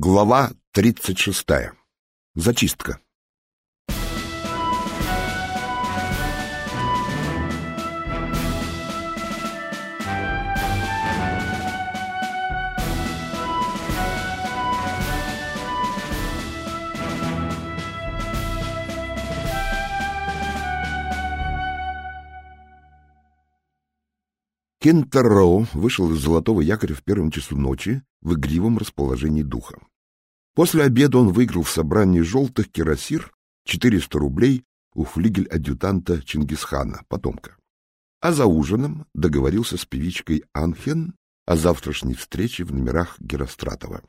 Глава 36. Зачистка. Кентер Роу вышел из золотого якоря в первом часу ночи в игривом расположении духа. После обеда он выиграл в собрании желтых кирасир 400 рублей у флигель-адъютанта Чингисхана, потомка. А за ужином договорился с певичкой Анхен о завтрашней встрече в номерах Геростратова.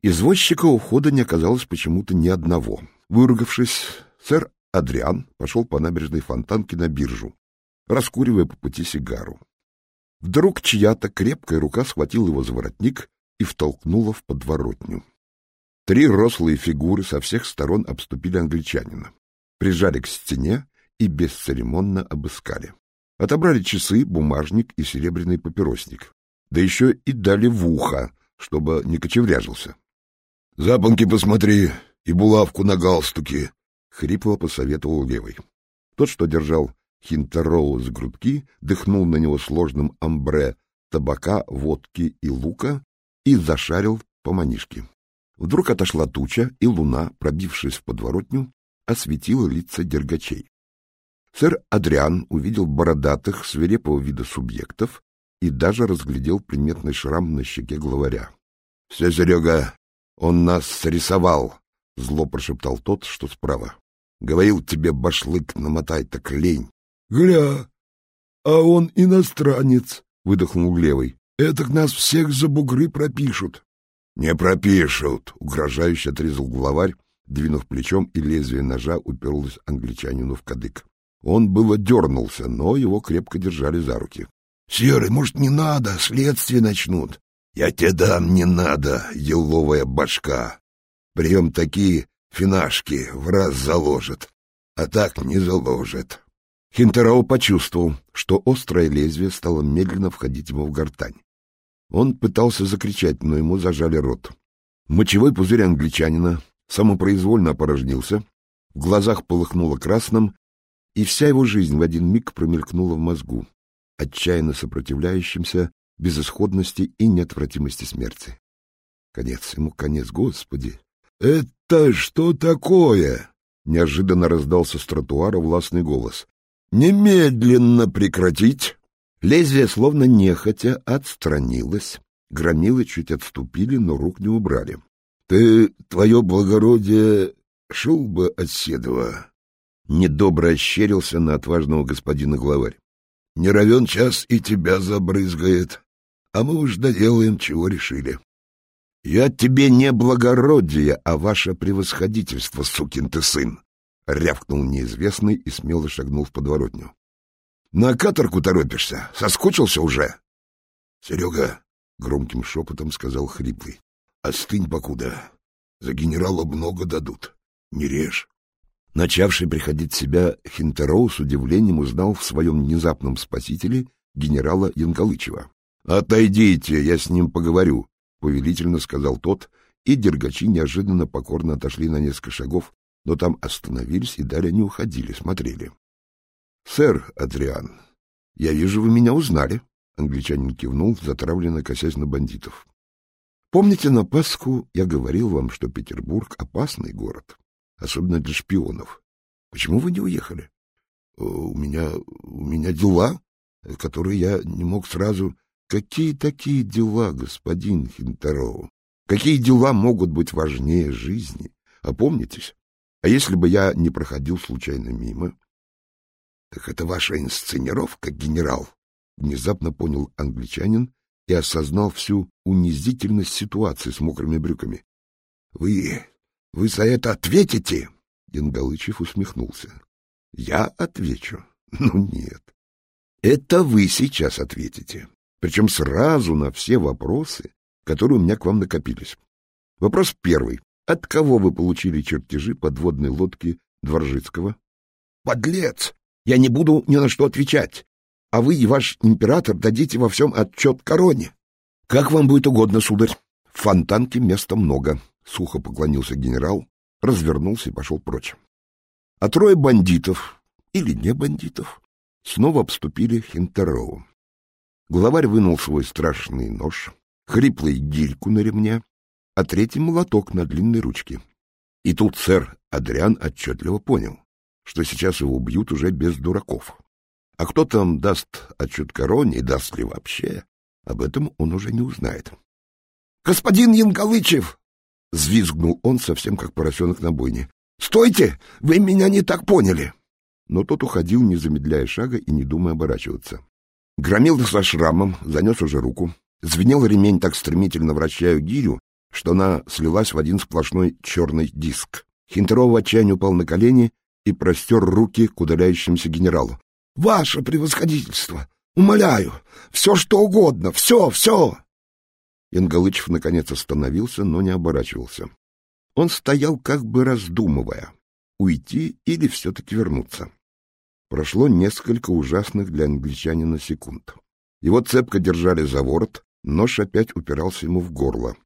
Извозчика у входа не оказалось почему-то ни одного. Выругавшись, сэр Адриан пошел по набережной Фонтанки на биржу, раскуривая по пути сигару. Вдруг чья-то крепкая рука схватила его за воротник и втолкнула в подворотню. Три рослые фигуры со всех сторон обступили англичанина, прижали к стене и бесцеремонно обыскали. Отобрали часы, бумажник и серебряный папиросник, да еще и дали в ухо, чтобы не кочевряжился. — Запонки посмотри и булавку на галстуке, — хрипло посоветовал левый. Тот, что держал Хинтероу с грудки, дыхнул на него сложным амбре табака, водки и лука и зашарил по манишке. Вдруг отошла туча, и луна, пробившись в подворотню, осветила лица дергачей. Сэр Адриан увидел бородатых, свирепого вида субъектов и даже разглядел приметный шрам на щеке главаря. — Все, Серега, он нас срисовал! — зло прошептал тот, что справа. — Говорил тебе, башлык, намотай так лень. — Гля, а он иностранец, — выдохнул левый. — Этак нас всех за бугры пропишут. — Не пропишут, — угрожающе отрезал главарь, двинув плечом, и лезвие ножа уперлось англичанину в кадык. Он было дернулся, но его крепко держали за руки. — Серый, может, не надо, следствие начнут. — Я тебе дам, не надо, еловая башка. Прием такие финашки в раз заложит, а так не заложит. Хинтерау почувствовал, что острое лезвие стало медленно входить ему в гортань. Он пытался закричать, но ему зажали рот. Мочевой пузырь англичанина самопроизвольно опорожнился, в глазах полыхнуло красным, и вся его жизнь в один миг промелькнула в мозгу, отчаянно сопротивляющимся безысходности и неотвратимости смерти. Конец ему, конец, Господи! — Это что такое? — неожиданно раздался с тротуара властный голос. Немедленно прекратить! Лезвие словно нехотя отстранилось. Громилы чуть отступили, но рук не убрали. — Ты, твое благородие, шел бы от Седова. Недобро ощерился на отважного господина главарь. — Не равен час и тебя забрызгает, а мы уж доделаем, чего решили. — Я тебе не благородие, а ваше превосходительство, сукин ты сын! — рявкнул неизвестный и смело шагнул в подворотню. — На каторгу торопишься? Соскучился уже? — Серега, — громким шепотом сказал хриплый, — остынь покуда. За генерала много дадут. Не режь. Начавший приходить в себя Хинтероу с удивлением узнал в своем внезапном спасителе генерала Янгалычева. — Отойдите, я с ним поговорю, — повелительно сказал тот, и дергачи неожиданно покорно отошли на несколько шагов но там остановились и далее не уходили, смотрели. — Сэр Адриан, я вижу, вы меня узнали, — англичанин кивнул, затравленно косясь на бандитов. — Помните, на Пасху я говорил вам, что Петербург — опасный город, особенно для шпионов. Почему вы не уехали? — У меня... у меня дела, которые я не мог сразу... Какие такие дела, господин Хинтероу? Какие дела могут быть важнее жизни? Опомнитесь. А если бы я не проходил случайно мимо? — Так это ваша инсценировка, генерал? — внезапно понял англичанин и осознал всю унизительность ситуации с мокрыми брюками. — Вы... вы за это ответите? Янгалычев усмехнулся. — Я отвечу? Ну, нет. Это вы сейчас ответите. Причем сразу на все вопросы, которые у меня к вам накопились. Вопрос первый. От кого вы получили чертежи подводной лодки Дворжицкого? — Подлец! Я не буду ни на что отвечать. А вы и ваш император дадите во всем отчет короне. — Как вам будет угодно, сударь. В фонтанке места много. — сухо поклонился генерал, развернулся и пошел прочь. А трое бандитов, или не бандитов, снова обступили Хинтероу. Главарь вынул свой страшный нож, хриплый гильку на ремне, а третий молоток на длинной ручке. И тут сэр Адриан отчетливо понял, что сейчас его убьют уже без дураков. А кто там даст отчет короне и даст ли вообще, об этом он уже не узнает. — Господин Янгалычев! — взвизгнул он совсем как поросенок на бойне. — Стойте! Вы меня не так поняли! Но тот уходил, не замедляя шага и не думая оборачиваться. Громил со шрамом, занес уже руку. Звенел ремень так стремительно, вращая гирю, что она слилась в один сплошной черный диск. Хинтеров в отчаянии упал на колени и простер руки к удаляющемуся генералу. — Ваше превосходительство! Умоляю! Все, что угодно! Все, все! Янгалычев наконец остановился, но не оборачивался. Он стоял, как бы раздумывая, уйти или все-таки вернуться. Прошло несколько ужасных для англичанина секунд. Его цепко держали за ворот, нож опять упирался ему в горло.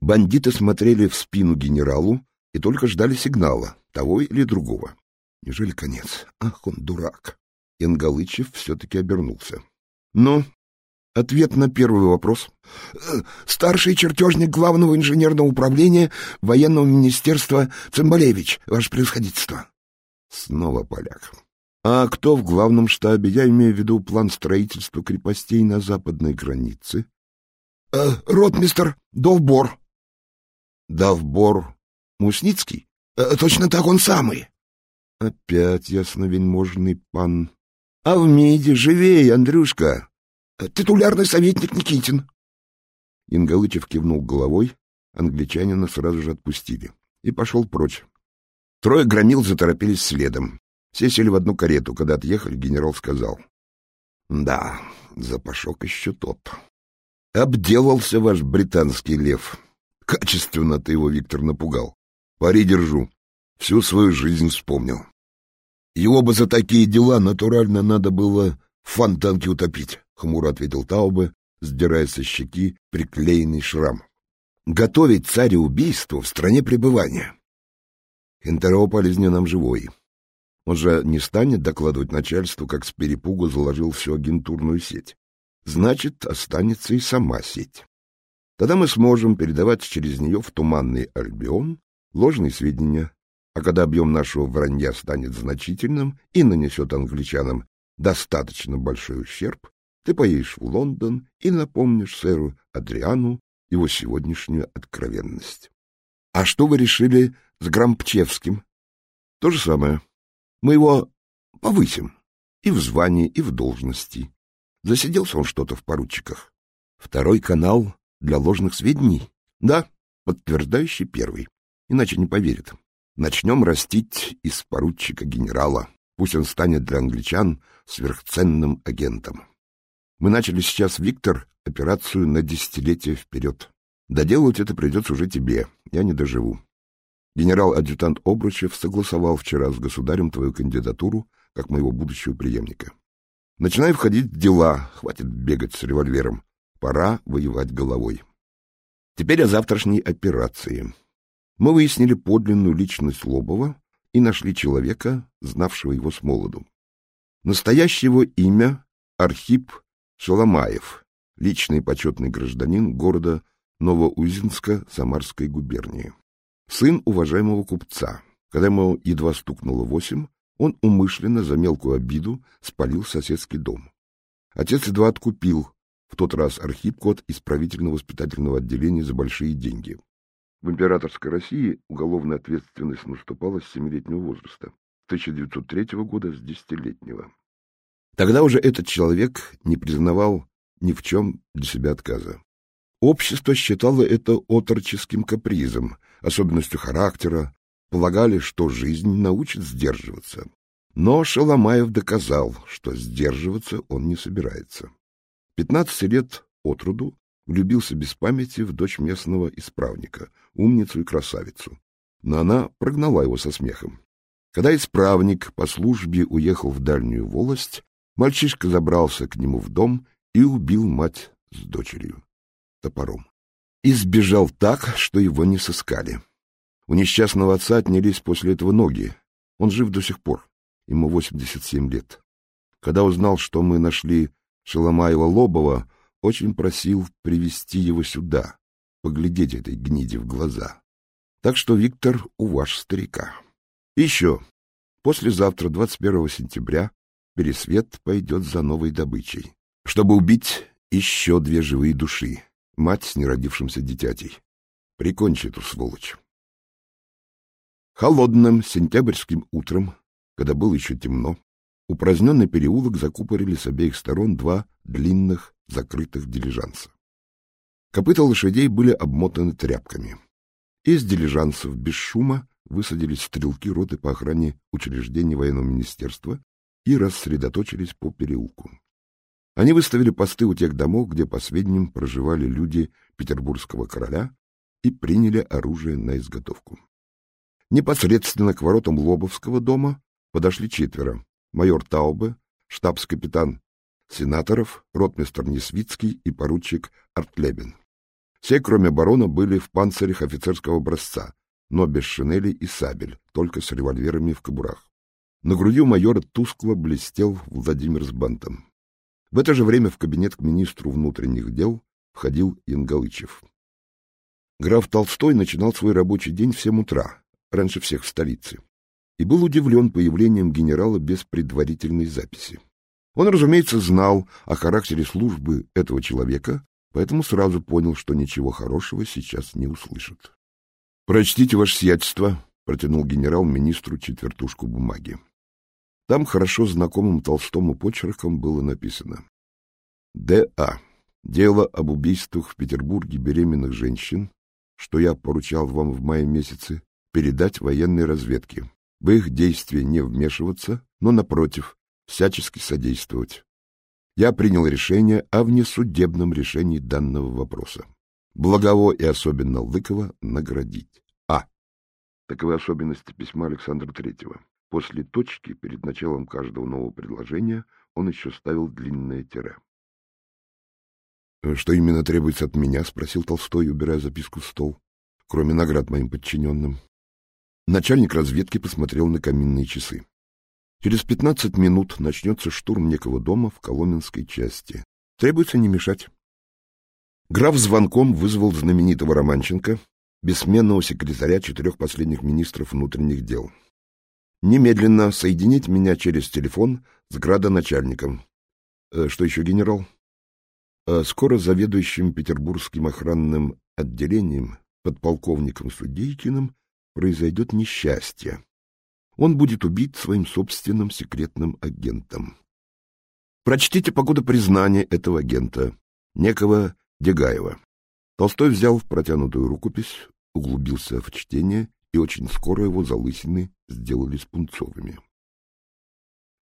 Бандиты смотрели в спину генералу и только ждали сигнала, того или другого. Неужели конец? Ах, он дурак! Ингалычев все-таки обернулся. — Ну, ответ на первый вопрос. Э, старший чертежник главного инженерного управления военного министерства Цымбалевич, ваше превосходительство. Снова поляк. А кто в главном штабе? Я имею в виду план строительства крепостей на западной границе. Э, ротмистер Довбор. Довбор Мусницкий? Э, точно так он самый. Опять ясновельможный пан. А в МИДе живее, Андрюшка. Титулярный советник Никитин. Ингалычев кивнул головой, англичанина сразу же отпустили и пошел прочь. Трое громил заторопились следом. Все сели в одну карету. Когда отъехали, генерал сказал. — Да, запашок еще тот. Обделался ваш британский лев. Качественно ты его, Виктор, напугал. Пари держу. Всю свою жизнь вспомнил. Его бы за такие дела натурально надо было в фонтанке утопить, — хмуро ответил Таубе, сдирая со щеки приклеенный шрам. Готовить царя убийству в стране пребывания. Хентеро полезнее нам живой. Он же не станет докладывать начальству, как с перепугу заложил всю агентурную сеть. Значит, останется и сама сеть. Тогда мы сможем передавать через нее в туманный Альбион ложные сведения, а когда объем нашего вранья станет значительным и нанесет англичанам достаточно большой ущерб, ты поедешь в Лондон и напомнишь сэру Адриану его сегодняшнюю откровенность. А что вы решили с Грампчевским? То же самое. Мы его повысим и в звании, и в должности. Засиделся он что-то в поручиках. Второй канал для ложных сведений? Да, подтверждающий первый. Иначе не поверит. Начнем растить из поручика генерала. Пусть он станет для англичан сверхценным агентом. Мы начали сейчас, Виктор, операцию на десятилетия вперед. Доделать это придется уже тебе, я не доживу. Генерал-адъютант Обручев согласовал вчера с государем твою кандидатуру как моего будущего преемника. Начинай входить в дела, хватит бегать с револьвером. Пора воевать головой. Теперь о завтрашней операции. Мы выяснили подлинную личность Лобова и нашли человека, знавшего его с молоду. Его имя — Архип Шаломаев, личный почетный гражданин города Новоузенска Самарской губернии. Сын уважаемого купца. Когда ему едва стукнуло восемь, он умышленно за мелкую обиду спалил соседский дом. Отец едва откупил в тот раз Архип кот исправительно-воспитательного отделения за большие деньги. В императорской России уголовная ответственность наступала с семилетнего возраста, с 1903 года с десятилетнего. Тогда уже этот человек не признавал ни в чем для себя отказа. Общество считало это отроческим капризом, особенностью характера, полагали, что жизнь научит сдерживаться. Но Шаломаев доказал, что сдерживаться он не собирается. Пятнадцати лет от роду влюбился без памяти в дочь местного исправника, умницу и красавицу. Но она прогнала его со смехом. Когда исправник по службе уехал в дальнюю волость, мальчишка забрался к нему в дом и убил мать с дочерью топором. и сбежал так, что его не сыскали. У несчастного отца отнялись после этого ноги. Он жив до сих пор. Ему 87 лет. Когда узнал, что мы нашли Шеломаева-Лобова, очень просил привести его сюда, поглядеть этой гниде в глаза. Так что, Виктор, у ваш старика. еще. Послезавтра, 21 сентября, Пересвет пойдет за новой добычей, чтобы убить еще две живые души, мать с неродившимся дитятей. Прикончи эту сволочь. Холодным сентябрьским утром, когда было еще темно, упраздненный переулок закупорили с обеих сторон два длинных закрытых дилижанса. Копыта лошадей были обмотаны тряпками. Из дилижансов без шума высадились стрелки роты по охране учреждений военного министерства и рассредоточились по переулку. Они выставили посты у тех домов, где, по сведениям, проживали люди петербургского короля и приняли оружие на изготовку. Непосредственно к воротам Лобовского дома подошли четверо. Майор Таубе, штабс-капитан Сенаторов, ротмистр Несвицкий и поручик Артлебин. Все, кроме барона, были в панцирях офицерского образца, но без шинели и сабель, только с револьверами в кобурах. На груди майора тускло блестел Владимир с бантом. В это же время в кабинет к министру внутренних дел входил Янгалычев. Граф Толстой начинал свой рабочий день в семь утра, раньше всех в столице, и был удивлен появлением генерала без предварительной записи. Он, разумеется, знал о характере службы этого человека, поэтому сразу понял, что ничего хорошего сейчас не услышит. — Прочтите ваше сиятельство, — протянул генерал министру четвертушку бумаги. Там хорошо знакомым Толстому почерком было написано «Д.А. Дело об убийствах в Петербурге беременных женщин, что я поручал вам в мае месяце, передать военной разведке. В их действия не вмешиваться, но, напротив, всячески содействовать. Я принял решение о внесудебном решении данного вопроса. Благово и особенно Лыкова наградить. А. Таковы особенности письма Александра Третьего. После точки перед началом каждого нового предложения он еще ставил длинное тире. — Что именно требуется от меня? — спросил Толстой, убирая записку в стол. — Кроме наград моим подчиненным. Начальник разведки посмотрел на каминные часы. Через пятнадцать минут начнется штурм некого дома в Коломенской части. Требуется не мешать. Граф звонком вызвал знаменитого Романченко, бессменного секретаря четырех последних министров внутренних дел. Немедленно соединить меня через телефон с градоначальником. Э, что еще, генерал? Э, скоро заведующим Петербургским охранным отделением, подполковником Судейкиным, произойдет несчастье. Он будет убит своим собственным секретным агентом. Прочтите по году признания этого агента, некого Дегаева. Толстой взял в протянутую рукопись, углубился в чтение и очень скоро его залысины сделались пунцовыми.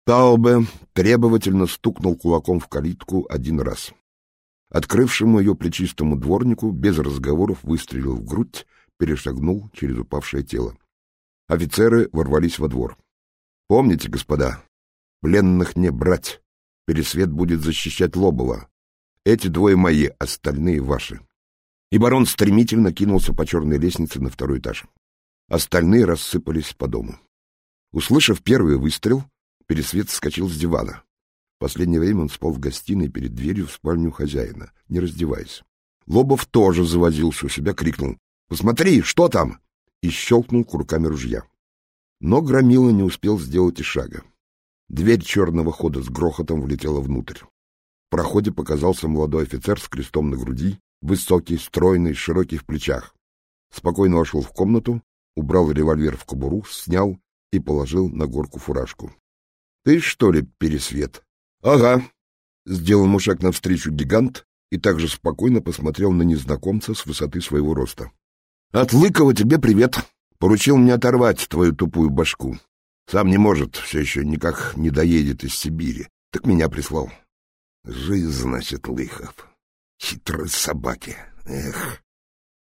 Таубе требовательно стукнул кулаком в калитку один раз. Открывшему ее плечистому дворнику без разговоров выстрелил в грудь, перешагнул через упавшее тело. Офицеры ворвались во двор. — Помните, господа, пленных не брать. Пересвет будет защищать Лобова. Эти двое мои, остальные ваши. И барон стремительно кинулся по черной лестнице на второй этаж. Остальные рассыпались по дому. Услышав первый выстрел, Пересвет вскочил с дивана. В последнее время он спал в гостиной перед дверью в спальню хозяина, не раздеваясь. Лобов тоже завозился у себя, крикнул «Посмотри, что там?» и щелкнул курками ружья. Но Громила не успел сделать и шага. Дверь черного хода с грохотом влетела внутрь. В проходе показался молодой офицер с крестом на груди, высокий, стройный, широкий в плечах. Спокойно вошел в комнату, убрал револьвер в кобуру, снял и положил на горку фуражку. — Ты что ли, Пересвет? — Ага. Сделал ему шаг навстречу гигант и также спокойно посмотрел на незнакомца с высоты своего роста. — От Лыкова тебе привет. Поручил мне оторвать твою тупую башку. Сам не может, все еще никак не доедет из Сибири. Так меня прислал. Жизнь, значит, Лыхов. Хитрые собаки. Эх.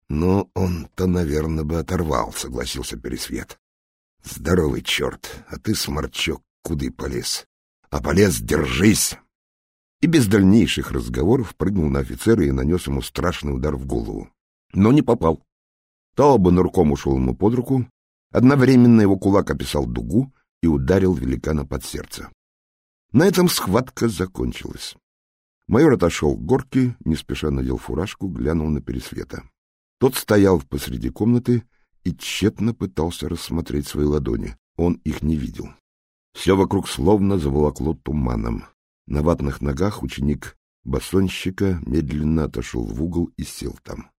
Ну, он-то, наверное, бы оторвал, согласился Пересвет. Здоровый черт, а ты, сморчок, куды полез? А полез, держись! И без дальнейших разговоров прыгнул на офицера и нанес ему страшный удар в голову. но не попал. Тауба нырком ушел ему под руку, одновременно его кулак описал дугу и ударил великана под сердце. На этом схватка закончилась. Майор отошел к горке, не спеша надел фуражку, глянул на Пересвета. Тот стоял посреди комнаты и тщетно пытался рассмотреть свои ладони. Он их не видел. Все вокруг словно заволокло туманом. На ватных ногах ученик басонщика медленно отошел в угол и сел там.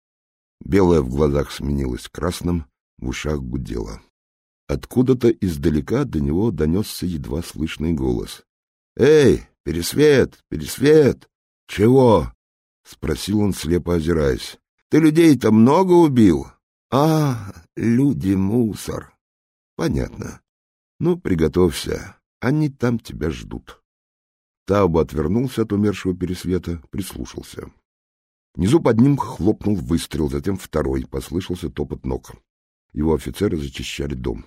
Белое в глазах сменилось красным, в ушах гудело. Откуда-то издалека до него донесся едва слышный голос. — Эй, Пересвет, Пересвет! — Чего? — спросил он, слепо озираясь. — Ты людей-то много убил? — А, люди — мусор. — Понятно. Ну, приготовься, они там тебя ждут. Тауба отвернулся от умершего Пересвета, прислушался. Внизу под ним хлопнул выстрел, затем второй, послышался топот ног. Его офицеры зачищали дом.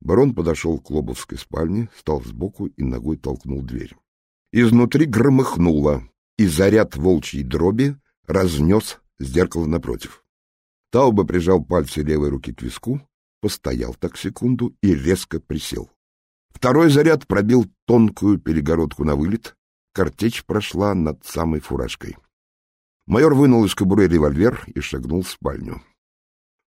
Барон подошел к Лобовской спальне, встал сбоку и ногой толкнул дверь. Изнутри громыхнуло, и заряд волчьей дроби разнес зеркало напротив. Тауба прижал пальцы левой руки к виску, постоял так секунду и резко присел. Второй заряд пробил тонкую перегородку на вылет, картечь прошла над самой фуражкой. Майор вынул из кобуры револьвер и шагнул в спальню.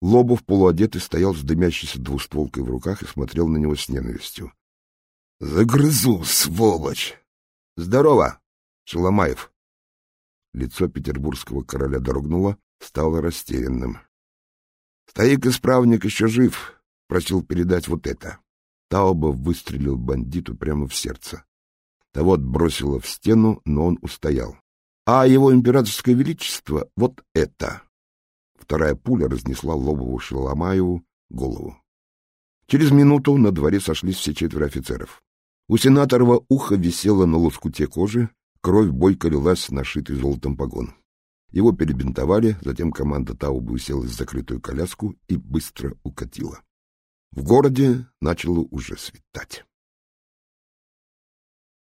Лобов, полуодетый, стоял с дымящейся двустволкой в руках и смотрел на него с ненавистью. — Загрызу, сволочь! — Здорово, Шеломаев! Лицо петербургского короля дрогнуло, стало растерянным. Стоик-исправник еще жив, просил передать вот это. Тауба выстрелил бандиту прямо в сердце. Того отбросило в стену, но он устоял. А его императорское величество — вот это. Вторая пуля разнесла Лобову Шеломаеву голову. Через минуту на дворе сошлись все четверо офицеров. У сенаторова ухо висело на лоскуте кожи, кровь бойко лилась на шитый золотом погон. Его перебинтовали, затем команда Таубы уселась в закрытую коляску и быстро укатила. В городе начало уже светать.